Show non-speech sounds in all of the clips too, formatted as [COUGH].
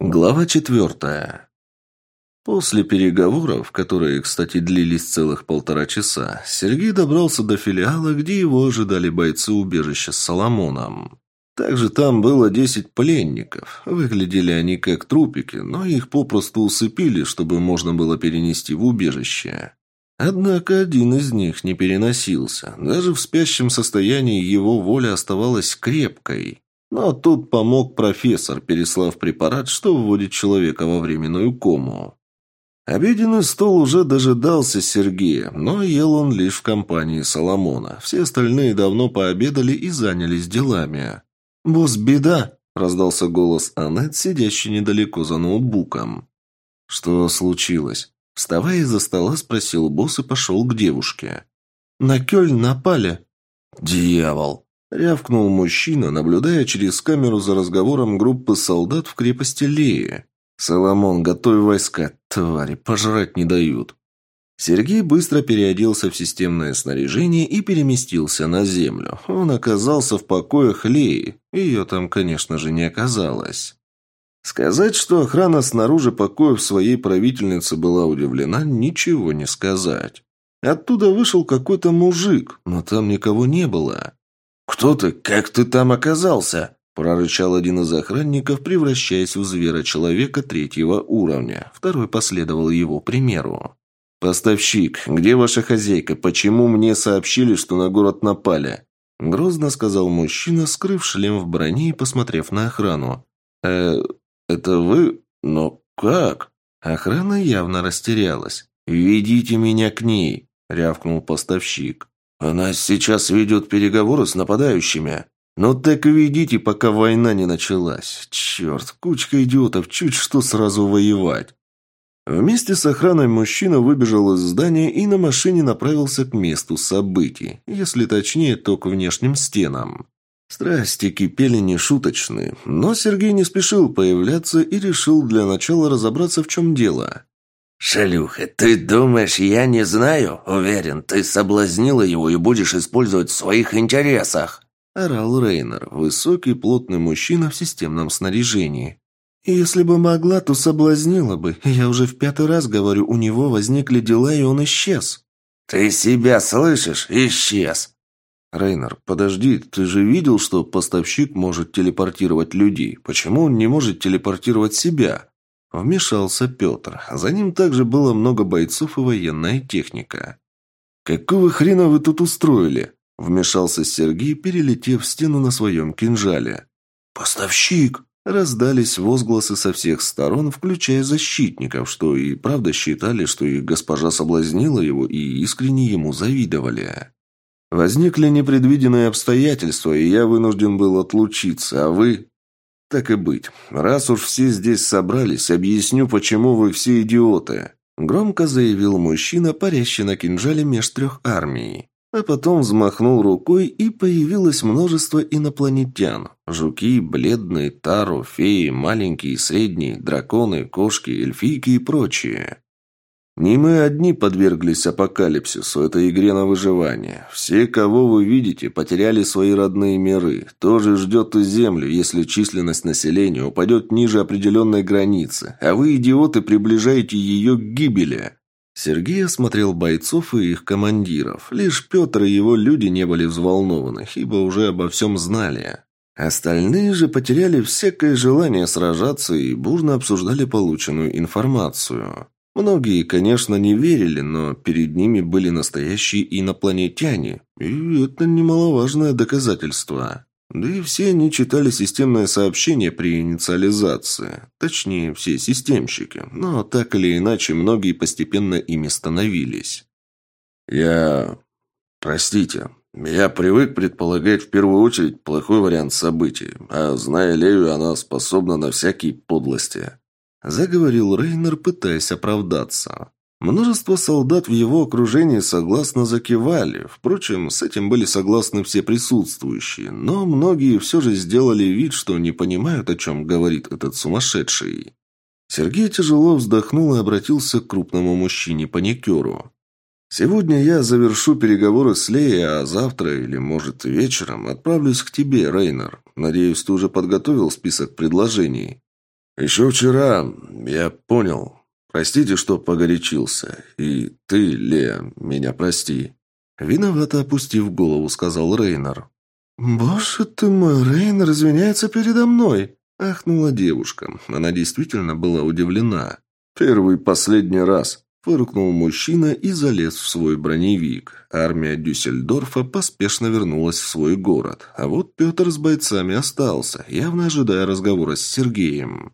Глава четвертая. После переговоров, которые, кстати, длились целых полтора часа, Сергей добрался до филиала, где его ожидали бойцы убежища с Соломоном. Также там было десять пленников. Выглядели они как трупики, но их попросту усыпили, чтобы можно было перенести в убежище. Однако один из них не переносился. Даже в спящем состоянии его воля оставалась крепкой. Но тут помог профессор, переслав препарат, что вводит человека во временную кому. Обеденный стол уже дожидался Сергея, но ел он лишь в компании Соломона. Все остальные давно пообедали и занялись делами. «Босс, беда!» – раздался голос Аннет, сидящий недалеко за ноутбуком. «Что случилось?» Вставая из-за стола, спросил босс и пошел к девушке. «На Кёльн напали». «Дьявол!» Рявкнул мужчина, наблюдая через камеру за разговором группы солдат в крепости Леи. «Соломон, готовь войска, твари, пожрать не дают». Сергей быстро переоделся в системное снаряжение и переместился на землю. Он оказался в покоях Леи. Ее там, конечно же, не оказалось. Сказать, что охрана снаружи покоев своей правительницы была удивлена, ничего не сказать. Оттуда вышел какой-то мужик, но там никого не было. «Кто ты? Как ты там оказался?» прорычал один из охранников, превращаясь в звера-человека третьего уровня. Второй последовал его примеру. «Поставщик, где ваша хозяйка? Почему мне сообщили, что на город напали?» Грозно сказал мужчина, скрыв шлем в броне и посмотрев на охрану. «Э, это вы? Но как?» Охрана явно растерялась. «Ведите меня к ней», — рявкнул поставщик. «Она сейчас ведет переговоры с нападающими». «Ну так ведите, пока война не началась. Черт, кучка идиотов, чуть что сразу воевать». Вместе с охраной мужчина выбежал из здания и на машине направился к месту событий, если точнее, то к внешним стенам. Страсти кипели нешуточные, но Сергей не спешил появляться и решил для начала разобраться, в чем дело. «Шалюха, ты думаешь, я не знаю? Уверен, ты соблазнила его и будешь использовать в своих интересах!» Орал Рейнер, высокий плотный мужчина в системном снаряжении. «Если бы могла, то соблазнила бы. Я уже в пятый раз говорю, у него возникли дела, и он исчез». «Ты себя слышишь? Исчез!» «Рейнер, подожди, ты же видел, что поставщик может телепортировать людей. Почему он не может телепортировать себя?» Вмешался Петр. За ним также было много бойцов и военная техника. «Какого хрена вы тут устроили?» Вмешался Сергей, перелетев стену на своем кинжале. «Поставщик!» Раздались возгласы со всех сторон, включая защитников, что и правда считали, что их госпожа соблазнила его и искренне ему завидовали. «Возникли непредвиденные обстоятельства, и я вынужден был отлучиться, а вы...» «Так и быть. Раз уж все здесь собрались, объясню, почему вы все идиоты», — громко заявил мужчина, парящий на кинжале меж трех армий. А потом взмахнул рукой, и появилось множество инопланетян. Жуки, бледные, тару, феи, маленькие средние, драконы, кошки, эльфийки и прочие. Не мы одни подверглись апокалипсису, этой игре на выживание. Все, кого вы видите, потеряли свои родные миры. Тоже ждет и Землю, если численность населения упадет ниже определенной границы, а вы, идиоты, приближаете ее к гибели. Сергей осмотрел бойцов и их командиров. Лишь Петр и его люди не были взволнованы, ибо уже обо всем знали. Остальные же потеряли всякое желание сражаться и бурно обсуждали полученную информацию. Многие, конечно, не верили, но перед ними были настоящие инопланетяне, и это немаловажное доказательство. Да и все они читали системное сообщение при инициализации. Точнее, все системщики, но так или иначе многие постепенно ими становились. «Я... простите, я привык предполагать в первую очередь плохой вариант событий, а зная Лею, она способна на всякие подлости». Заговорил Рейнер, пытаясь оправдаться. Множество солдат в его окружении согласно закивали. Впрочем, с этим были согласны все присутствующие, но многие все же сделали вид, что не понимают, о чем говорит этот сумасшедший. Сергей тяжело вздохнул и обратился к крупному мужчине-паникеру. «Сегодня я завершу переговоры с Леей, а завтра или, может, вечером отправлюсь к тебе, Рейнер. Надеюсь, ты уже подготовил список предложений?» «Еще вчера я понял. Простите, что погорячился. И ты, Лея, меня прости». Виновато опустив голову, сказал Рейнер. «Боже ты мой, Рейнер извиняется передо мной!» Ахнула девушка. Она действительно была удивлена. «Первый последний раз», – фыркнул мужчина и залез в свой броневик. Армия Дюссельдорфа поспешно вернулась в свой город. А вот Петр с бойцами остался, явно ожидая разговора с Сергеем.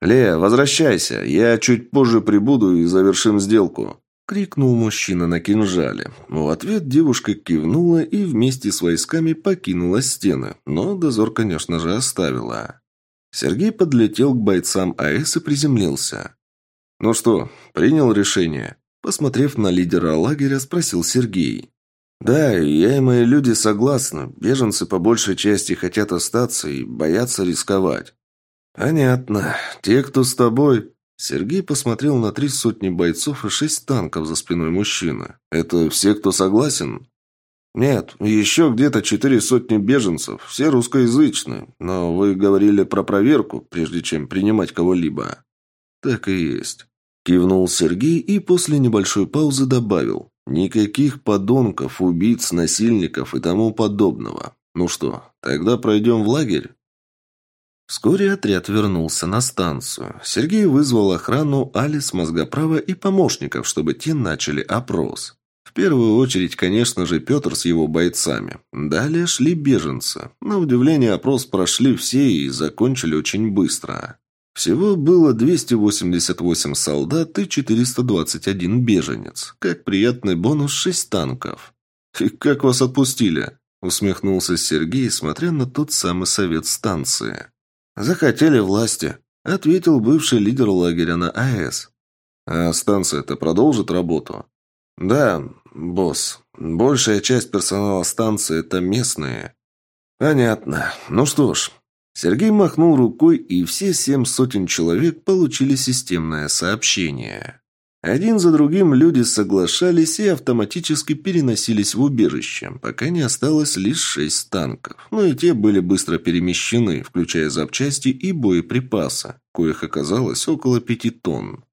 «Лея, возвращайся. Я чуть позже прибуду и завершим сделку», – крикнул мужчина на кинжале. В ответ девушка кивнула и вместе с войсками покинула стены, но дозор, конечно же, оставила. Сергей подлетел к бойцам АЭС и приземлился. «Ну что, принял решение?» Посмотрев на лидера лагеря, спросил Сергей. «Да, я и мои люди согласны. Беженцы по большей части хотят остаться и боятся рисковать». «Понятно. Те, кто с тобой...» Сергей посмотрел на три сотни бойцов и шесть танков за спиной мужчины. «Это все, кто согласен?» «Нет, еще где-то четыре сотни беженцев, все русскоязычные, но вы говорили про проверку, прежде чем принимать кого-либо». «Так и есть», – кивнул Сергей и после небольшой паузы добавил. «Никаких подонков, убийц, насильников и тому подобного. Ну что, тогда пройдем в лагерь?» Вскоре отряд вернулся на станцию. Сергей вызвал охрану, Алис, Мозгоправа и помощников, чтобы те начали опрос. В первую очередь, конечно же, Петр с его бойцами. Далее шли беженцы. На удивление, опрос прошли все и закончили очень быстро. Всего было 288 солдат и 421 беженец. Как приятный бонус 6 танков. «И как вас отпустили?» – усмехнулся Сергей, смотря на тот самый совет станции. «Захотели власти», – ответил бывший лидер лагеря на АЭС. «А станция-то продолжит работу?» «Да, босс. Большая часть персонала станции – это местные». «Понятно. Ну что ж». Сергей махнул рукой, и все семь сотен человек получили системное сообщение. Один за другим люди соглашались и автоматически переносились в убежище, пока не осталось лишь шесть танков. Но и те были быстро перемещены, включая запчасти и боеприпасы, коих оказалось около пяти тонн.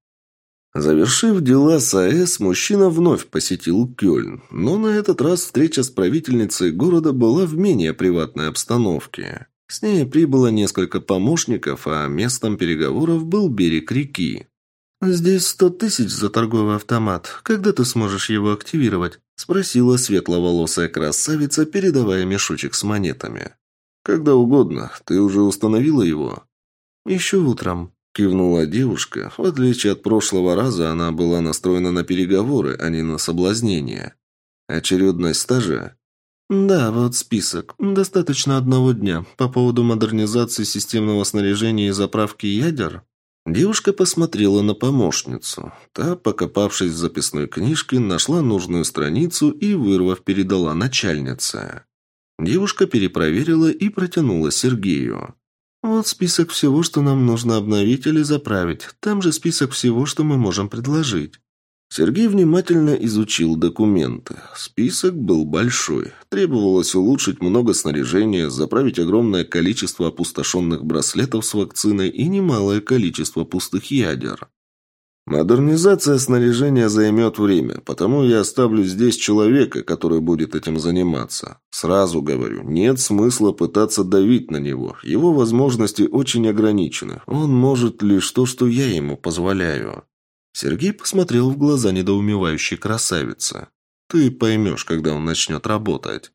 Завершив дела с АЭС, мужчина вновь посетил Кёльн, но на этот раз встреча с правительницей города была в менее приватной обстановке. С ней прибыло несколько помощников, а местом переговоров был берег реки. «Здесь сто тысяч за торговый автомат. Когда ты сможешь его активировать?» – спросила светловолосая красавица, передавая мешочек с монетами. «Когда угодно. Ты уже установила его?» «Еще утром», Кивнула девушка. В отличие от прошлого раза, она была настроена на переговоры, а не на соблазнение. Очередность стажа? Да, вот список. Достаточно одного дня. По поводу модернизации системного снаряжения и заправки ядер? Девушка посмотрела на помощницу. Та, покопавшись в записной книжке, нашла нужную страницу и, вырвав, передала начальнице. Девушка перепроверила и протянула Сергею. Вот список всего, что нам нужно обновить или заправить. Там же список всего, что мы можем предложить. Сергей внимательно изучил документы. Список был большой. Требовалось улучшить много снаряжения, заправить огромное количество опустошенных браслетов с вакциной и немалое количество пустых ядер. Модернизация снаряжения займет время, потому я оставлю здесь человека, который будет этим заниматься. Сразу говорю, нет смысла пытаться давить на него. Его возможности очень ограничены. Он может лишь то, что я ему позволяю. Сергей посмотрел в глаза недоумевающей красавицы. Ты поймешь, когда он начнет работать.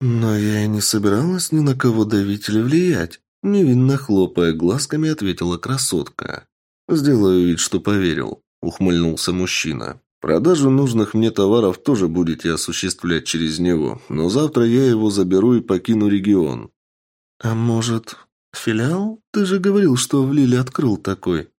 Но я и не собиралась ни на кого давить или влиять. Невинно хлопая глазками, ответила красотка. «Сделаю вид, что поверил», – ухмыльнулся мужчина. «Продажу нужных мне товаров тоже будете осуществлять через него, но завтра я его заберу и покину регион». «А может, филиал? Ты же говорил, что в Лиле открыл такой».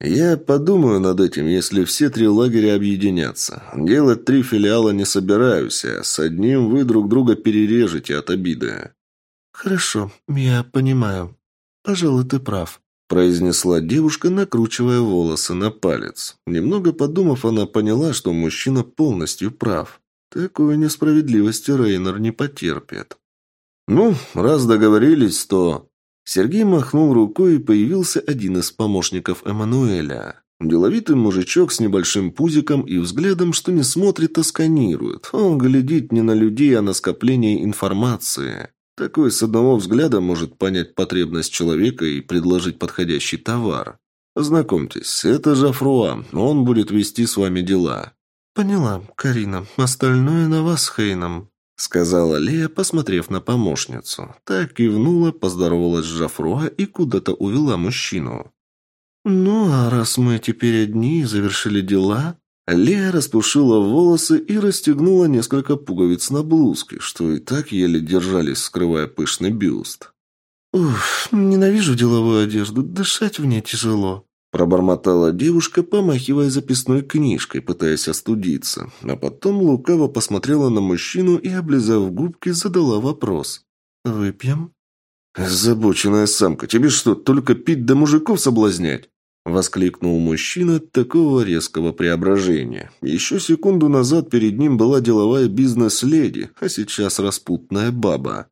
«Я подумаю над этим, если все три лагеря объединятся. Делать три филиала не собираюсь, а с одним вы друг друга перережете от обиды». «Хорошо, я понимаю. Пожалуй, ты прав» произнесла девушка, накручивая волосы на палец. Немного подумав, она поняла, что мужчина полностью прав. Такой несправедливости Рейнер не потерпит. «Ну, раз договорились, то...» Сергей махнул рукой, и появился один из помощников Эммануэля. Деловитый мужичок с небольшим пузиком и взглядом, что не смотрит, а сканирует. Он глядит не на людей, а на скопление информации. Такой с одного взгляда может понять потребность человека и предложить подходящий товар. Знакомьтесь, это Жафруа, он будет вести с вами дела. «Поняла, Карина. Остальное на вас, Хейном», — сказала Лея, посмотрев на помощницу. Так кивнула, поздоровалась с Жафруа и куда-то увела мужчину. «Ну, а раз мы теперь одни и завершили дела...» Лея распушила волосы и расстегнула несколько пуговиц на блузке, что и так еле держались, скрывая пышный бюст. «Уф, ненавижу деловую одежду, дышать в ней тяжело», Пробормотала девушка, помахивая записной книжкой, пытаясь остудиться. А потом лукаво посмотрела на мужчину и, облизав губки, задала вопрос. «Выпьем?» «Забоченная самка, тебе что, только пить да мужиков соблазнять?» Воскликнул мужчина от такого резкого преображения. Еще секунду назад перед ним была деловая бизнес-леди, а сейчас распутная баба.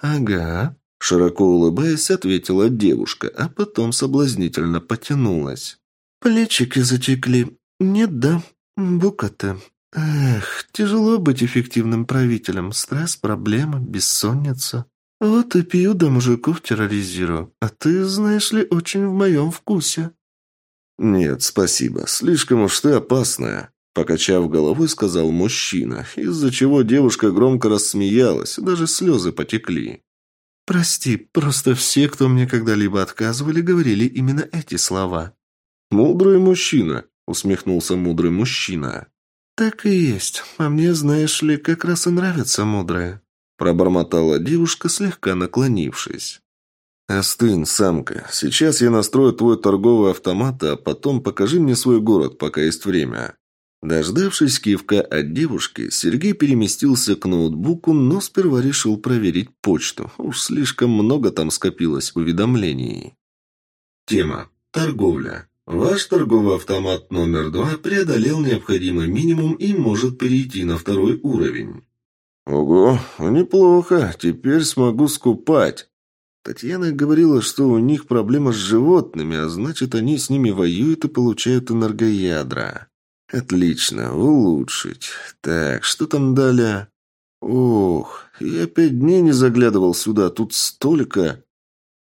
«Ага», – широко улыбаясь, ответила девушка, а потом соблазнительно потянулась. «Плечики затекли. Нет, да. Буката. Эх, тяжело быть эффективным правителем. Стресс, проблемы, бессонница. Вот и пью да мужиков терроризирую. А ты, знаешь ли, очень в моем вкусе». «Нет, спасибо. Слишком уж ты опасная», – покачав головой, сказал мужчина, из-за чего девушка громко рассмеялась, даже слезы потекли. «Прости, просто все, кто мне когда-либо отказывали, говорили именно эти слова». «Мудрый мужчина», – усмехнулся мудрый мужчина. «Так и есть. А мне, знаешь ли, как раз и нравятся мудрые», – пробормотала девушка, слегка наклонившись. «Остынь, самка. Сейчас я настрою твой торговый автомат, а потом покажи мне свой город, пока есть время». Дождавшись кивка от девушки, Сергей переместился к ноутбуку, но сперва решил проверить почту. Уж слишком много там скопилось уведомлений. Тема. Торговля. Ваш торговый автомат номер два преодолел необходимый минимум и может перейти на второй уровень. Ого, неплохо. Теперь смогу скупать. Татьяна говорила, что у них проблема с животными, а значит, они с ними воюют и получают энергоядра. Отлично, улучшить. Так, что там далее? Ох, я пять дней не заглядывал сюда, тут столько...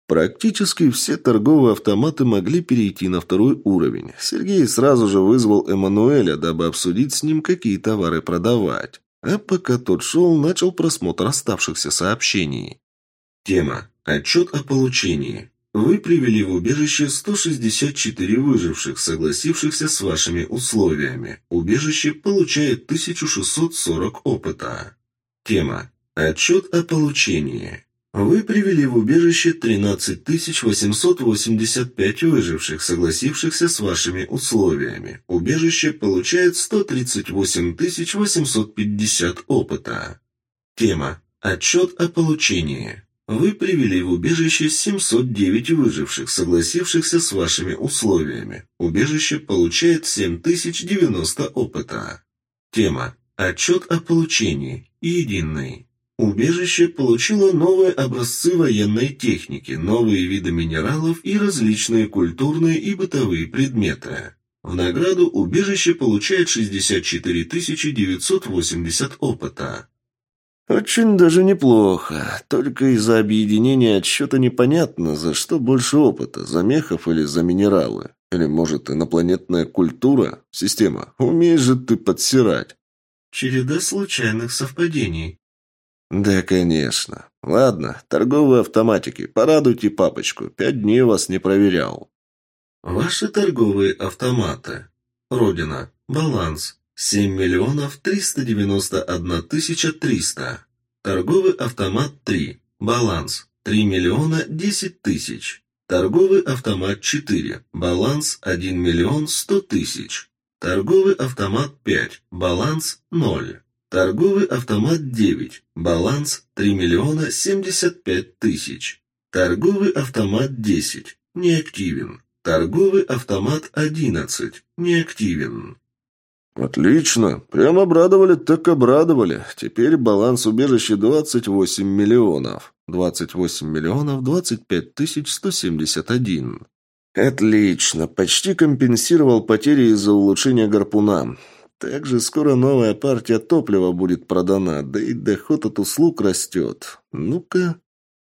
Практически все торговые автоматы могли перейти на второй уровень. Сергей сразу же вызвал Эммануэля, дабы обсудить с ним, какие товары продавать. А пока тот шел, начал просмотр оставшихся сообщений. Тема. Отчет о получении. Вы привели в убежище 164 выживших, согласившихся с вашими условиями. Убежище получает 1640 опыта. Тема. Отчет о получении. Вы привели в убежище 13885 выживших, согласившихся с вашими условиями. Убежище получает 138850 опыта. Тема. Отчет о получении. Вы привели в убежище 709 выживших, согласившихся с вашими условиями. Убежище получает 7090 опыта. Тема. Отчет о получении. Единый. Убежище получило новые образцы военной техники, новые виды минералов и различные культурные и бытовые предметы. В награду убежище получает 64 980 опыта. Очень даже неплохо. Только из-за объединения отсчета непонятно, за что больше опыта, за мехов или за минералы. Или, может, инопланетная культура? Система, умеешь же ты подсирать. Череда случайных совпадений. Да, конечно. Ладно, торговые автоматики, порадуйте папочку. Пять дней вас не проверял. Ваши торговые автоматы. Родина. Баланс. 7 миллионов 391 тысяча 300. Торговый автомат 3. Баланс 3 миллиона 10 тысяч. Торговый автомат 4. Баланс 1 миллион 100 тысяч. Торговый автомат 5. Баланс 0. Торговый автомат 9. Баланс 3 миллиона 75 тысяч. Торговый автомат 10. Неактивен. Торговый автомат 11. Неактивен. «Отлично. Прям обрадовали, так обрадовали. Теперь баланс убежища 28 миллионов. 28 миллионов 25 тысяч 171. Отлично. Почти компенсировал потери из-за улучшения гарпуна. Также скоро новая партия топлива будет продана, да и доход от услуг растет. Ну-ка...»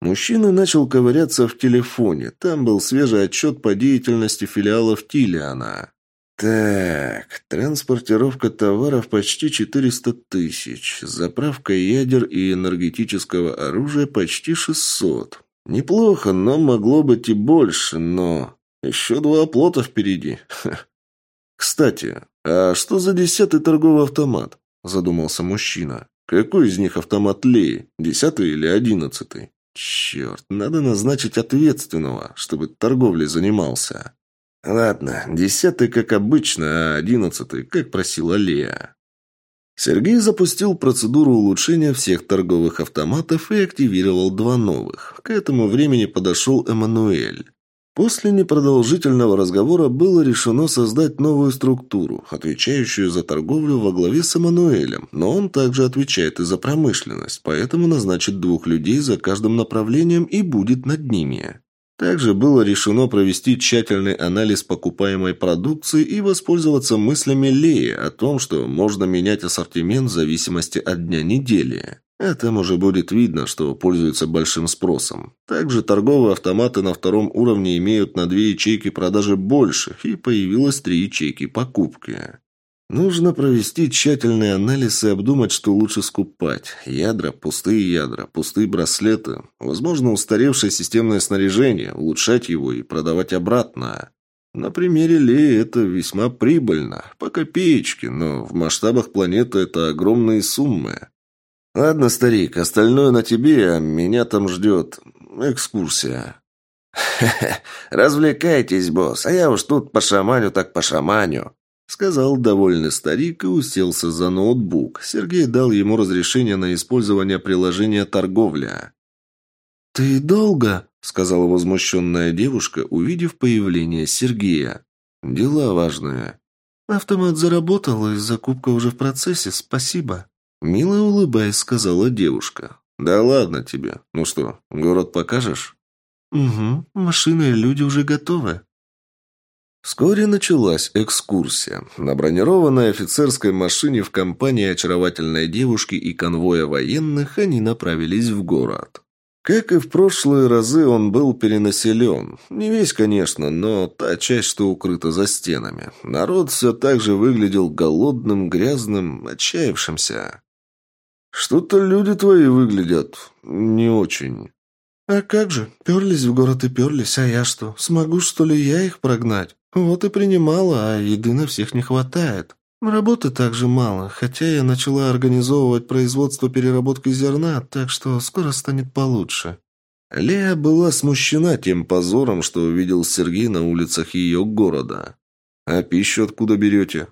Мужчина начал ковыряться в телефоне. Там был свежий отчет по деятельности филиалов Тилиана. Так, транспортировка товаров почти 400 тысяч, заправка ядер и энергетического оружия почти 600. Неплохо, но могло быть и больше, но... Еще два оплота впереди. Ха. Кстати, а что за десятый торговый автомат? Задумался мужчина. Какой из них автомат Леи? Десятый или одиннадцатый? Черт, надо назначить ответственного, чтобы торговлей занимался. Ладно, десятый, как обычно, а одиннадцатый, как просила Лея. Сергей запустил процедуру улучшения всех торговых автоматов и активировал два новых. К этому времени подошел Эммануэль. После непродолжительного разговора было решено создать новую структуру, отвечающую за торговлю во главе с Эммануэлем, но он также отвечает и за промышленность, поэтому назначит двух людей за каждым направлением и будет над ними. Также было решено провести тщательный анализ покупаемой продукции и воспользоваться мыслями Леи о том, что можно менять ассортимент в зависимости от дня недели. А там уже будет видно, что пользуется большим спросом. Также торговые автоматы на втором уровне имеют на две ячейки продажи больше, и появилось три ячейки покупки. Нужно провести тщательный анализ и обдумать, что лучше скупать. Ядра, пустые ядра, пустые браслеты. Возможно, устаревшее системное снаряжение, улучшать его и продавать обратно. На примере Леи это весьма прибыльно. По копеечке, но в масштабах планеты это огромные суммы. Ладно, старик, остальное на тебе, а меня там ждет экскурсия. «Хе-хе, [LAUGHS] развлекайтесь, босс, а я уж тут пошаманю так пошаманю», Сказал довольный старик и уселся за ноутбук. Сергей дал ему разрешение на использование приложения «Торговля». «Ты долго?» – сказала возмущенная девушка, увидев появление Сергея. «Дела важные». «Автомат заработал, и закупка уже в процессе, спасибо». Мило улыбаясь, сказала девушка. «Да ладно тебе. Ну что, город покажешь?» «Угу, машины и люди уже готовы». Вскоре началась экскурсия. На бронированной офицерской машине в компании очаровательной девушки и конвоя военных они направились в город. Как и в прошлые разы, он был перенаселен. Не весь, конечно, но та часть, что укрыта за стенами. Народ все так же выглядел голодным, грязным, отчаявшимся. «Что-то люди твои выглядят не очень». «А как же? Перлись в город и перлись, а я что? Смогу, что ли, я их прогнать?» Вот и принимала, а еды на всех не хватает. Работы также мало, хотя я начала организовывать производство переработки зерна, так что скоро станет получше. Лея была смущена тем позором, что увидел Сергей на улицах ее города. «А пищу откуда берете?»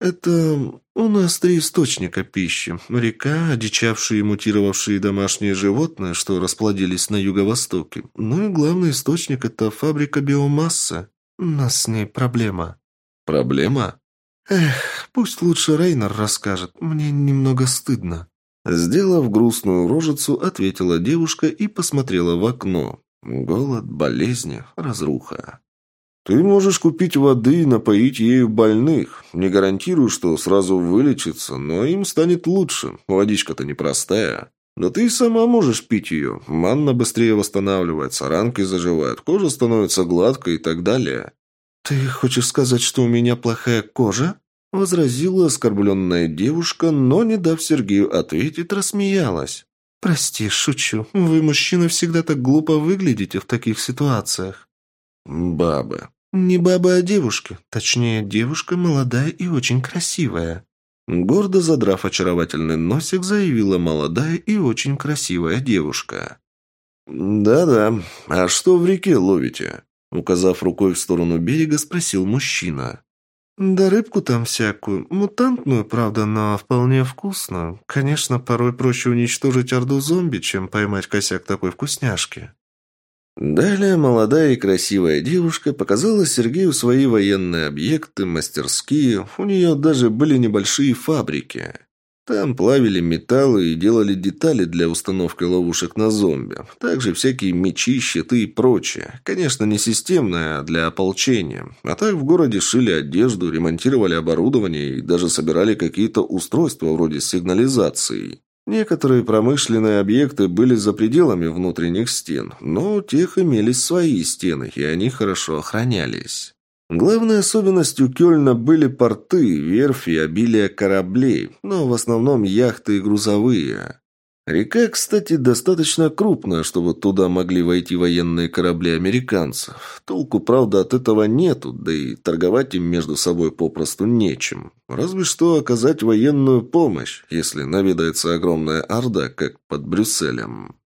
«Это у нас три источника пищи. Река, одичавшие и мутировавшие домашние животные, что расплодились на юго-востоке. Ну и главный источник – это фабрика биомассы. У нас с ней проблема». «Проблема?» «Эх, пусть лучше Рейнер расскажет. Мне немного стыдно». Сделав грустную рожицу, ответила девушка и посмотрела в окно. Голод, болезни, разруха. «Ты можешь купить воды и напоить ею больных. Не гарантирую, что сразу вылечится, но им станет лучше. Водичка-то непростая. Но ты и сама можешь пить ее. Манна быстрее восстанавливается, ранки заживают, кожа становится гладкой и так далее. «Ты хочешь сказать, что у меня плохая кожа?» Возразила оскорбленная девушка, но, не дав Сергею ответить, рассмеялась. «Прости, шучу. Вы, мужчины, всегда так глупо выглядите в таких ситуациях». «Бабы». «Не баба, а девушка. Точнее, девушка молодая и очень красивая». Гордо задрав очаровательный носик, заявила молодая и очень красивая девушка. «Да-да. А что в реке ловите?» Указав рукой в сторону берега, спросил мужчина. «Да рыбку там всякую. Мутантную, правда, но вполне вкусную. Конечно, порой проще уничтожить орду зомби, чем поймать косяк такой вкусняшки». Далее молодая и красивая девушка показала Сергею свои военные объекты, мастерские, у нее даже были небольшие фабрики. Там плавили металлы и делали детали для установки ловушек на зомби. Также всякие мечи, щиты и прочее. Конечно, не системное, а для ополчения. А так в городе шили одежду, ремонтировали оборудование и даже собирали какие-то устройства вроде сигнализации. Некоторые промышленные объекты были за пределами внутренних стен, но у тех имелись свои стены, и они хорошо охранялись. Главной особенностью Кёльна были порты, верфи обилие кораблей, но в основном яхты и грузовые. Река, кстати, достаточно крупная, чтобы туда могли войти военные корабли американцев. Толку, правда, от этого нету, да и торговать им между собой попросту нечем. Разве что оказать военную помощь, если наведается огромная орда, как под Брюсселем.